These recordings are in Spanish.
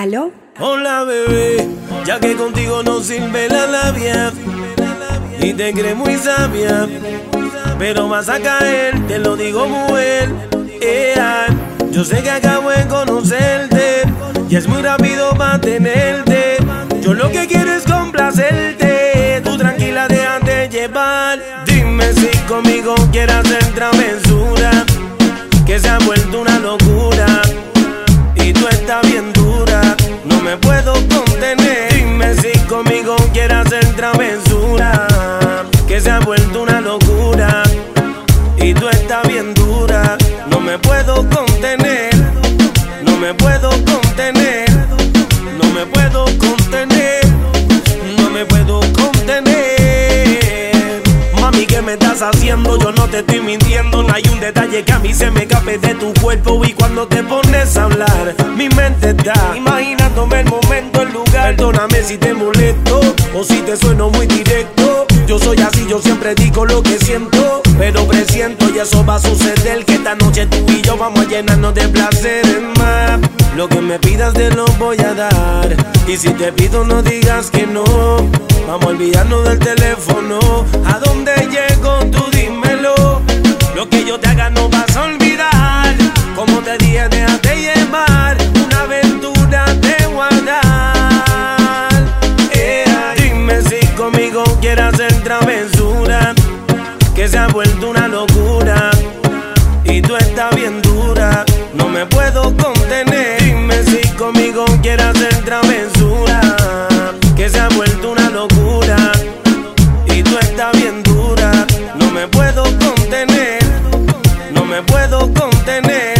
¿Aló? Hola bebé, ya que contigo no sirve la labia y te crees muy sabia, pero vas a caer, te lo digo muy bien. yo sé que acabo de conocerte y es muy rápido mantenerte. Yo lo que quiero es complacerte, tú tranquila déjate llevar. Dime si conmigo quieres hacer travesura, que se ha vuelto una locura me puedo contener. Dime si conmigo quieres hacer travesura, que se ha vuelto una locura. Y tú estás bien dura, no me puedo contener, no me puedo contener, no me puedo contener, Yo no te estoy mintiendo, no hay un detalle que a mí se me cape de tu cuerpo y cuando te pones a hablar, mi mente está imaginándome el momento, el lugar. Perdóname si te molesto o si te sueno muy directo. Yo soy así, yo siempre digo lo que siento, pero presiento y eso va a suceder que esta noche tú y yo vamos a llenarnos de placeres más. Lo que me pidas te lo voy a dar y si te pido no digas que no. Vamos a olvidarnos del teléfono. ¿A dónde llego? Lo que yo te haga no vas a olvidar. Como te dije, déjate llevar. Una aventura de guardar. dime si conmigo quieres hacer travesura. Que se ha vuelto una locura. Y tú estás bien dura. No me puedo contener. Dime si conmigo quieres hacer travesura. Que se ha vuelto una locura. Y tú estás bien dura. No me puedo contener. No me puedo contener.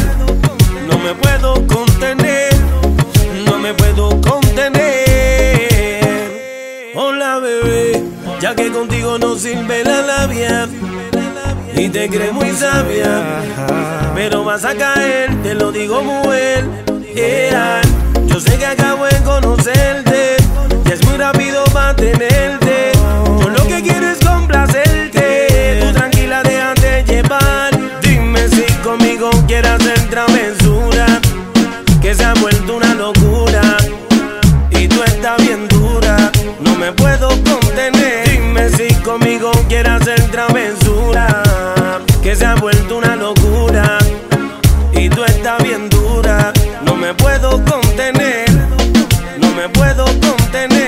No me puedo contener. No me puedo contener. Hola bebé, ya que contigo no sirve la labia. Y te crees muy sabia, pero vas a caer, te lo digo muy bien. una locura y tú estás bien dura. No me puedo contener, no me puedo contener.